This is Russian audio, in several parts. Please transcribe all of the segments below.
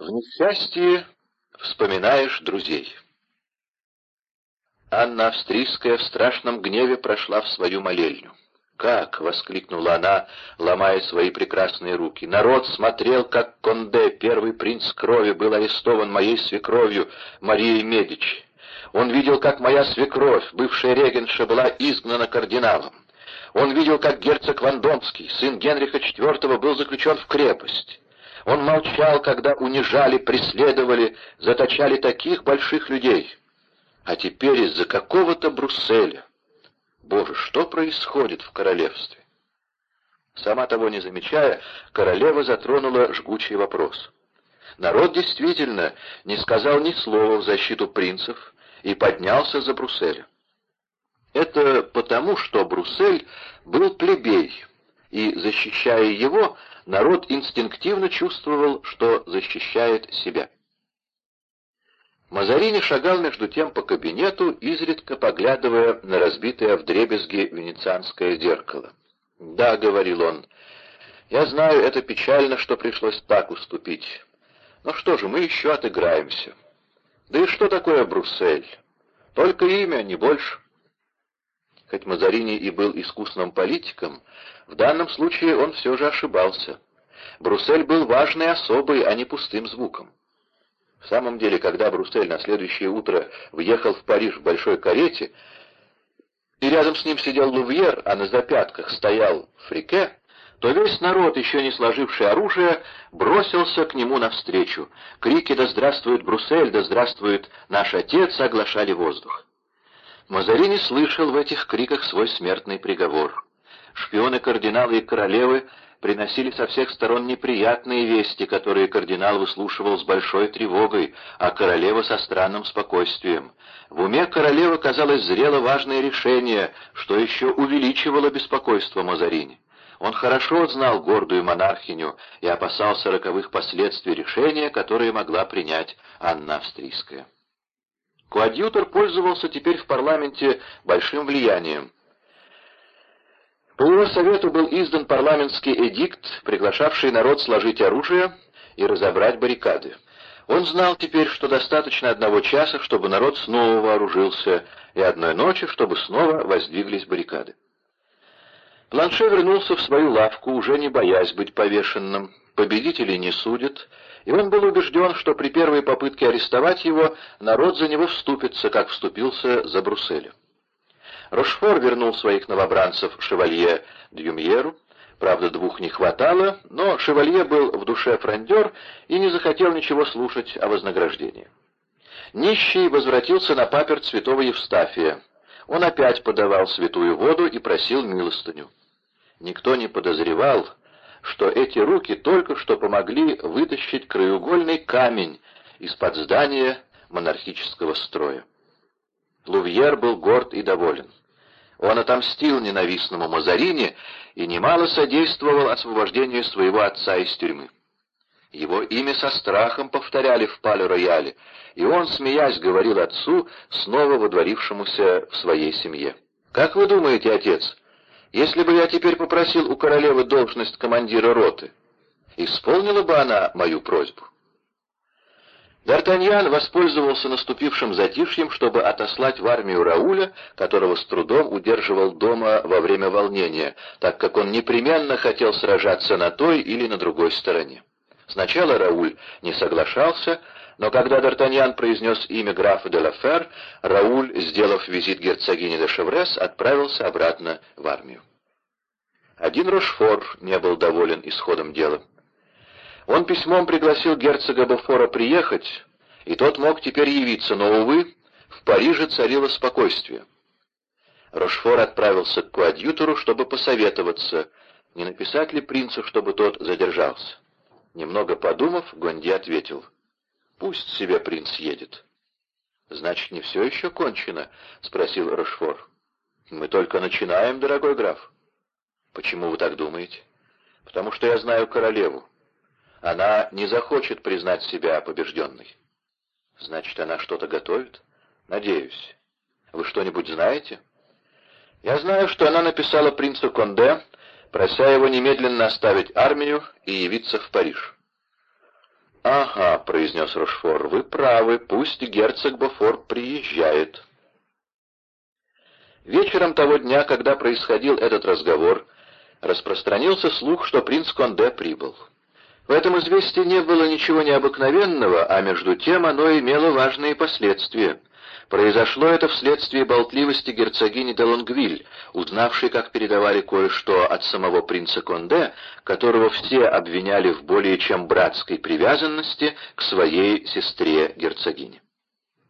В несчастье вспоминаешь друзей. Анна Австрийская в страшном гневе прошла в свою молельню. «Как?» — воскликнула она, ломая свои прекрасные руки. «Народ смотрел, как Конде, первый принц крови, был арестован моей свекровью Марией Медичи. Он видел, как моя свекровь, бывшая регенша, была изгнана кардиналом. Он видел, как герцог Вандомский, сын Генриха IV, был заключен в крепость. Он молчал, когда унижали, преследовали, заточали таких больших людей. А теперь из-за какого-то Брусселя. Боже, что происходит в королевстве? Сама того не замечая, королева затронула жгучий вопрос. Народ действительно не сказал ни слова в защиту принцев и поднялся за Брусселя. Это потому, что Бруссель был плебей, и, защищая его, народ инстинктивно чувствовал, что защищает себя. Мазарини шагал между тем по кабинету, изредка поглядывая на разбитое вдребезги венецианское зеркало. «Да», — говорил он, — «я знаю, это печально, что пришлось так уступить. Но что же, мы еще отыграемся. Да и что такое Бруссель? Только имя, не больше». Хоть Мазарини и был искусным политиком, в данном случае он все же ошибался. Бруссель был важной особой, а не пустым звуком. В самом деле, когда Бруссель на следующее утро въехал в Париж в большой карете, и рядом с ним сидел Лувьер, а на запятках стоял Фрике, то весь народ, еще не сложивший оружие, бросился к нему навстречу. Крики «Да здравствует Бруссель! Да здравствует наш отец!» оглашали воздух. Мазарини слышал в этих криках свой смертный приговор. Шпионы кардинала и королевы приносили со всех сторон неприятные вести, которые кардинал выслушивал с большой тревогой, а королева со странным спокойствием. В уме королевы, казалось, зрело важное решение, что еще увеличивало беспокойство Мазарини. Он хорошо знал гордую монархиню и опасался роковых последствий решения, которые могла принять Анна Австрийская. Коадьютор пользовался теперь в парламенте большим влиянием. По его совету был издан парламентский эдикт, приглашавший народ сложить оружие и разобрать баррикады. Он знал теперь, что достаточно одного часа, чтобы народ снова вооружился, и одной ночи, чтобы снова воздвиглись баррикады. Планше вернулся в свою лавку, уже не боясь быть повешенным. Победителей не судят, и он был убежден, что при первой попытке арестовать его народ за него вступится, как вступился за Брусселем. Рошфор вернул своих новобранцев шевалье Дюмьеру, правда, двух не хватало, но шевалье был в душе фрондер и не захотел ничего слушать о вознаграждении. Нищий возвратился на паперть святого Евстафия. Он опять подавал святую воду и просил милостыню. Никто не подозревал, что эти руки только что помогли вытащить краеугольный камень из-под здания монархического строя. Лувьер был горд и доволен. Он отомстил ненавистному Мазарини и немало содействовал освобождению своего отца из тюрьмы. Его имя со страхом повторяли в пале-рояле, и он, смеясь, говорил отцу, снова водворившемуся в своей семье. «Как вы думаете, отец, если бы я теперь попросил у королевы должность командира роты, исполнила бы она мою просьбу? Д'Артаньян воспользовался наступившим затишьем, чтобы отослать в армию Рауля, которого с трудом удерживал дома во время волнения, так как он непременно хотел сражаться на той или на другой стороне. Сначала Рауль не соглашался, но когда Д'Артаньян произнес имя графа де Лафер, Рауль, сделав визит герцогине де Шеврес, отправился обратно в армию. Один Рошфор не был доволен исходом дела. Он письмом пригласил герцога Бофора приехать, и тот мог теперь явиться, но, увы, в Париже царило спокойствие. Рошфор отправился к коадьютору, чтобы посоветоваться, не написать ли принцу, чтобы тот задержался. Немного подумав, Гонди ответил — Пусть себе принц едет. «Значит, не все еще кончено?» — спросил Рошфор. «Мы только начинаем, дорогой граф». «Почему вы так думаете?» «Потому что я знаю королеву. Она не захочет признать себя побежденной». «Значит, она что-то готовит?» «Надеюсь. Вы что-нибудь знаете?» «Я знаю, что она написала принцу Конде, прося его немедленно оставить армию и явиться в Париж». «Ага», — произнес Рошфор, — «вы правы, пусть герцог Бофор приезжает». Вечером того дня, когда происходил этот разговор, распространился слух, что принц Конде прибыл. В этом известии не было ничего необыкновенного, а между тем оно имело важные последствия. Произошло это вследствие болтливости герцогини де Лонгвиль, узнавшей, как передавали кое-что от самого принца Конде, которого все обвиняли в более чем братской привязанности к своей сестре-герцогине.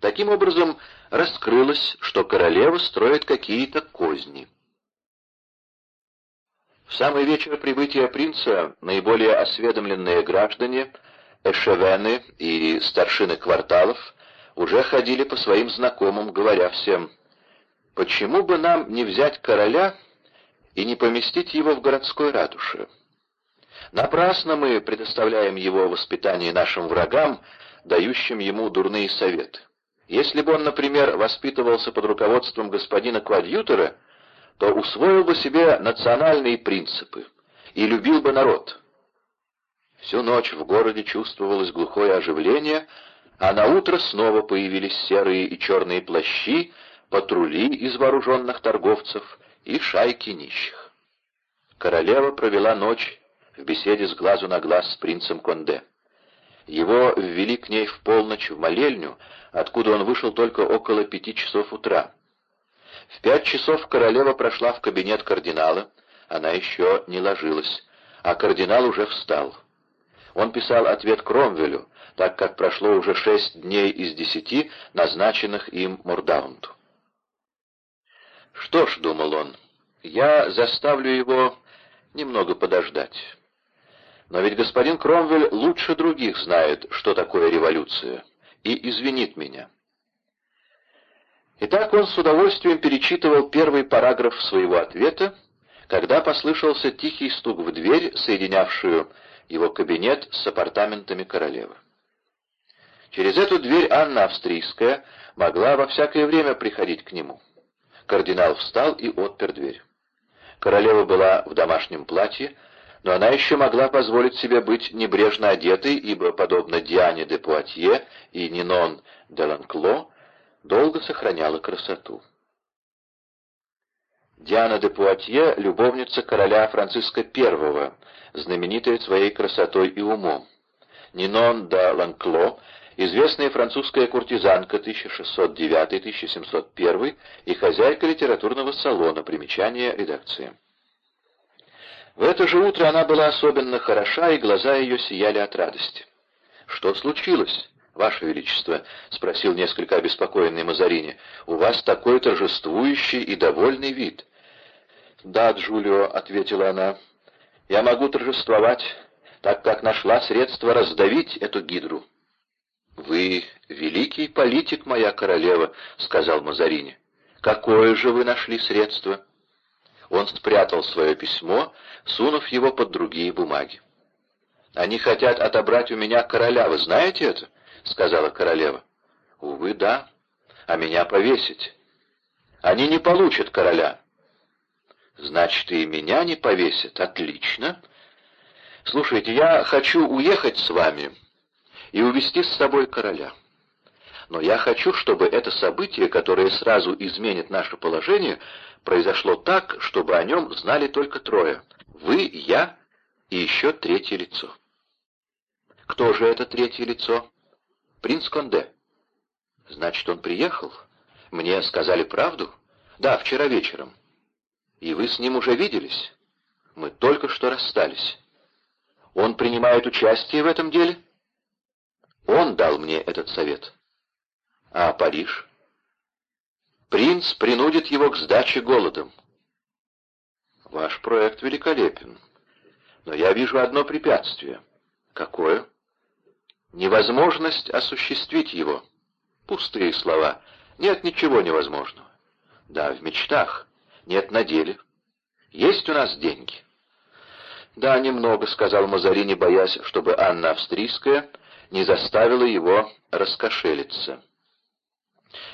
Таким образом, раскрылось, что королева строит какие-то козни. Самый вечер прибытия принца наиболее осведомленные граждане, эшевены и старшины кварталов уже ходили по своим знакомым, говоря всем, «Почему бы нам не взять короля и не поместить его в городской ратуше? Напрасно мы предоставляем его воспитание нашим врагам, дающим ему дурные советы. Если бы он, например, воспитывался под руководством господина Квадьютора, то усвоил бы себе национальные принципы и любил бы народ. Всю ночь в городе чувствовалось глухое оживление, а на утро снова появились серые и черные плащи, патрули из вооруженных торговцев и шайки нищих. Королева провела ночь в беседе с глазу на глаз с принцем Конде. Его ввели к ней в полночь в молельню, откуда он вышел только около пяти часов утра. В пять часов королева прошла в кабинет кардинала, она еще не ложилась, а кардинал уже встал. Он писал ответ Кромвелю, так как прошло уже шесть дней из десяти, назначенных им Мордаунту. «Что ж», — думал он, — «я заставлю его немного подождать». Но ведь господин Кромвель лучше других знает, что такое революция, и извинит меня. Итак, он с удовольствием перечитывал первый параграф своего ответа, когда послышался тихий стук в дверь, соединявшую его кабинет с апартаментами королевы. Через эту дверь Анна Австрийская могла во всякое время приходить к нему. Кардинал встал и отпер дверь. Королева была в домашнем платье, но она еще могла позволить себе быть небрежно одетой, ибо, подобно Диане де Пуатье и Нинон де Ланкло, долго сохраняла красоту. Диана де Пуатье — любовница короля Франциска I, знаменитая своей красотой и умом. Нинон де Ланкло — известная французская куртизанка 1609-1701 и хозяйка литературного салона, примечание редакции. В это же утро она была особенно хороша, и глаза ее сияли от радости. «Что случилось?» «Ваше Величество», — спросил несколько обеспокоенный Мазарини, — «у вас такой торжествующий и довольный вид». «Да, Джулио», — ответила она, — «я могу торжествовать, так как нашла средство раздавить эту гидру». «Вы великий политик, моя королева», — сказал Мазарини. «Какое же вы нашли средство?» Он спрятал свое письмо, сунув его под другие бумаги. «Они хотят отобрать у меня короля, вы знаете это?» — сказала королева. «Увы, да. А меня повесить. Они не получат короля». «Значит, и меня не повесят. Отлично. Слушайте, я хочу уехать с вами и увезти с собой короля» но я хочу, чтобы это событие, которое сразу изменит наше положение, произошло так, чтобы о нем знали только трое. Вы, я и еще третье лицо. Кто же это третье лицо? Принц Конде. Значит, он приехал? Мне сказали правду? Да, вчера вечером. И вы с ним уже виделись? Мы только что расстались. Он принимает участие в этом деле? Он дал мне этот совет. А Париж? Принц принудит его к сдаче голодом. Ваш проект великолепен. Но я вижу одно препятствие. Какое? Невозможность осуществить его. Пустые слова. Нет ничего невозможного. Да, в мечтах. Нет на деле. Есть у нас деньги. Да, немного, сказал Мазарини, боясь, чтобы Анна Австрийская не заставила его раскошелиться.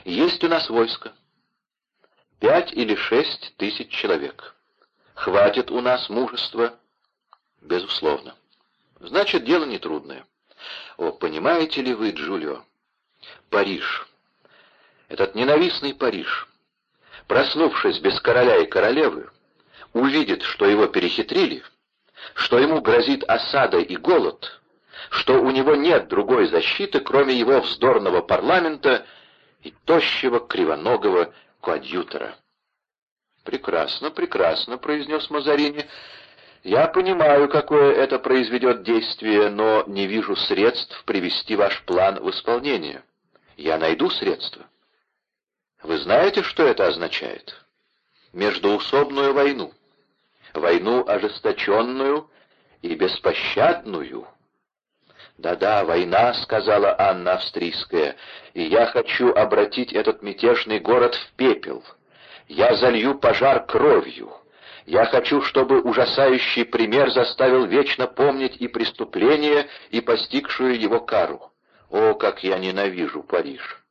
Есть у нас войско. Пять или шесть тысяч человек. Хватит у нас мужества? Безусловно. Значит, дело нетрудное. О, понимаете ли вы, Джулио, Париж, этот ненавистный Париж, проснувшись без короля и королевы, увидит, что его перехитрили, что ему грозит осада и голод, что у него нет другой защиты, кроме его вздорного парламента и тощего кривоногого коадьютора. «Прекрасно, прекрасно», — произнес Мазарини. «Я понимаю, какое это произведет действие, но не вижу средств привести ваш план в исполнение. Я найду средства». «Вы знаете, что это означает?» «Междуусобную войну. Войну ожесточенную и беспощадную». «Да-да, война», — сказала Анна Австрийская, — «и я хочу обратить этот мятежный город в пепел». Я залью пожар кровью. Я хочу, чтобы ужасающий пример заставил вечно помнить и преступление, и постигшую его кару. О, как я ненавижу Париж!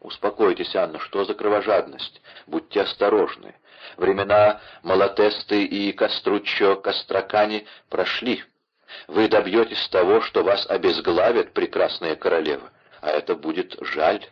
Успокойтесь, Анна, что за кровожадность? Будьте осторожны. Времена Малатесты и Коструччо Костракани прошли. Вы добьетесь того, что вас обезглавят, прекрасная королева, а это будет жаль.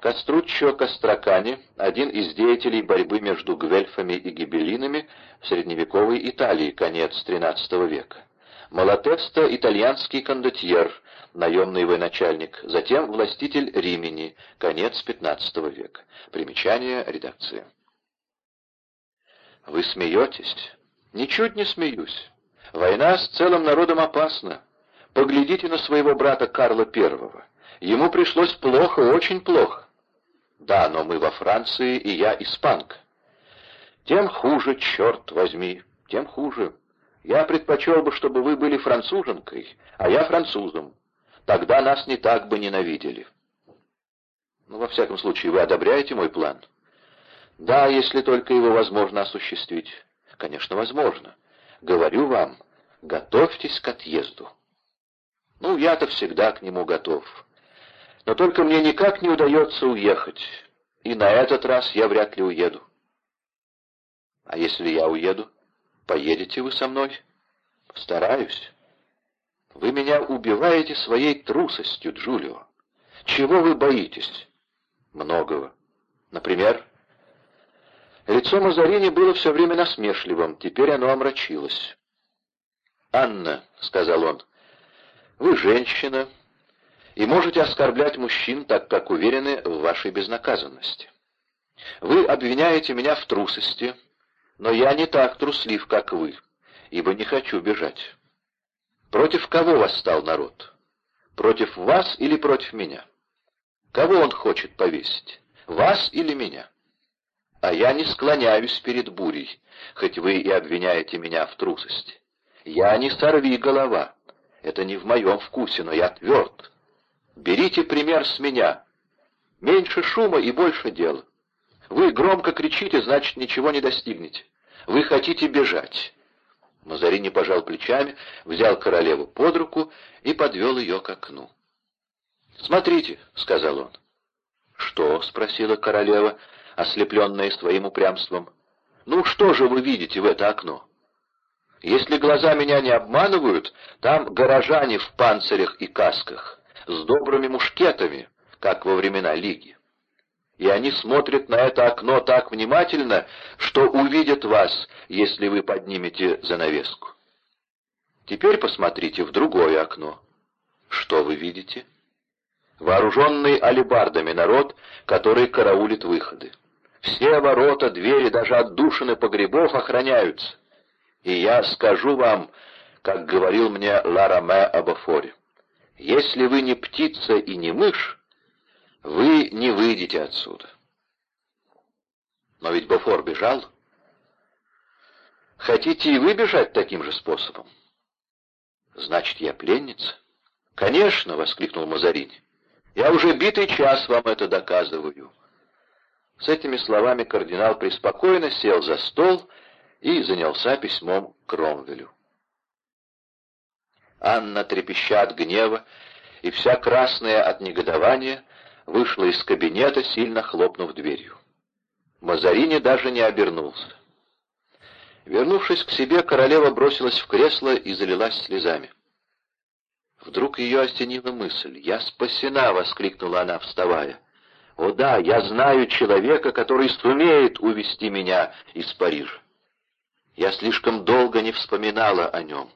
Коструччо Костракани, один из деятелей борьбы между гвельфами и гибеллинами в средневековой Италии, конец XIII века. Малатеста — итальянский кондотьер, наемный военачальник, затем властитель Римени, конец XV века. Примечание редакции. Вы смеетесь? Ничуть не смеюсь. Война с целым народом опасна. Поглядите на своего брата Карла I. Ему пришлось плохо, очень плохо. Да, но мы во Франции, и я испанка. Тем хуже, черт возьми, тем хуже. Я предпочел бы, чтобы вы были француженкой, а я французом. Тогда нас не так бы ненавидели. Ну, во всяком случае, вы одобряете мой план? Да, если только его возможно осуществить. Конечно, возможно. Говорю вам, готовьтесь к отъезду. Ну, я-то всегда к нему готов. Но только мне никак не удается уехать, и на этот раз я вряд ли уеду. А если я уеду, поедете вы со мной? Стараюсь. Вы меня убиваете своей трусостью, Джулио. Чего вы боитесь? Многого. Например, лицо Мазарини было все время насмешливым, теперь оно омрачилось. «Анна», — сказал он, — «вы женщина, и можете оскорблять мужчин, так как уверены в вашей безнаказанности. Вы обвиняете меня в трусости, но я не так труслив, как вы, ибо не хочу бежать. Против кого восстал народ? Против вас или против меня? Кого он хочет повесить? Вас или меня? А я не склоняюсь перед бурей, хоть вы и обвиняете меня в трусости. Я не сорви голова. Это не в моем вкусе, но я тверд. Берите пример с меня. Меньше шума и больше дела. Вы громко кричите, значит, ничего не достигнете. Вы хотите бежать. Мазарини пожал плечами, взял королеву под руку и подвел ее к окну. «Смотрите», — сказал он. «Что?» — спросила королева, ослепленная своим упрямством. «Ну что же вы видите в это окно?» «Если глаза меня не обманывают, там горожане в панцирях и касках с добрыми мушкетами, как во времена Лиги. И они смотрят на это окно так внимательно, что увидят вас, если вы поднимете занавеску. Теперь посмотрите в другое окно. Что вы видите? Вооруженный алебардами народ, который караулит выходы. Все ворота, двери, даже отдушины погребов охраняются. И я скажу вам, как говорил мне Лараме об Афоре. Если вы не птица и не мышь, вы не выйдете отсюда. Но ведь Бофор бежал. Хотите и вы бежать таким же способом? Значит, я пленница? Конечно, — воскликнул Мазарини. Я уже битый час вам это доказываю. С этими словами кардинал преспокойно сел за стол и занялся письмом Кромвелю. Анна, трепеща от гнева и вся красная от негодования, вышла из кабинета, сильно хлопнув дверью. Мазарини даже не обернулся. Вернувшись к себе, королева бросилась в кресло и залилась слезами. Вдруг ее осенила мысль. «Я спасена!» — воскликнула она, вставая. «О да, я знаю человека, который сумеет увести меня из Парижа». Я слишком долго не вспоминала о нем.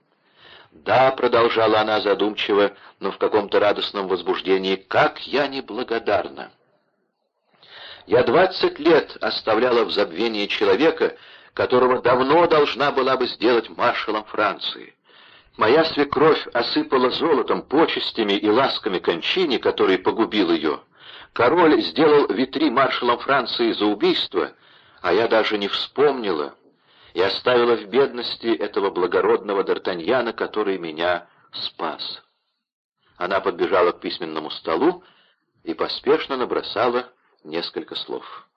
«Да», — продолжала она задумчиво, но в каком-то радостном возбуждении, — «как я неблагодарна!» Я двадцать лет оставляла в забвении человека, которого давно должна была бы сделать маршалом Франции. Моя свекровь осыпала золотом, почестями и ласками кончине, который погубил ее. Король сделал Витри маршалом Франции за убийство, а я даже не вспомнила и оставила в бедности этого благородного Д'Артаньяна, который меня спас. Она подбежала к письменному столу и поспешно набросала несколько слов.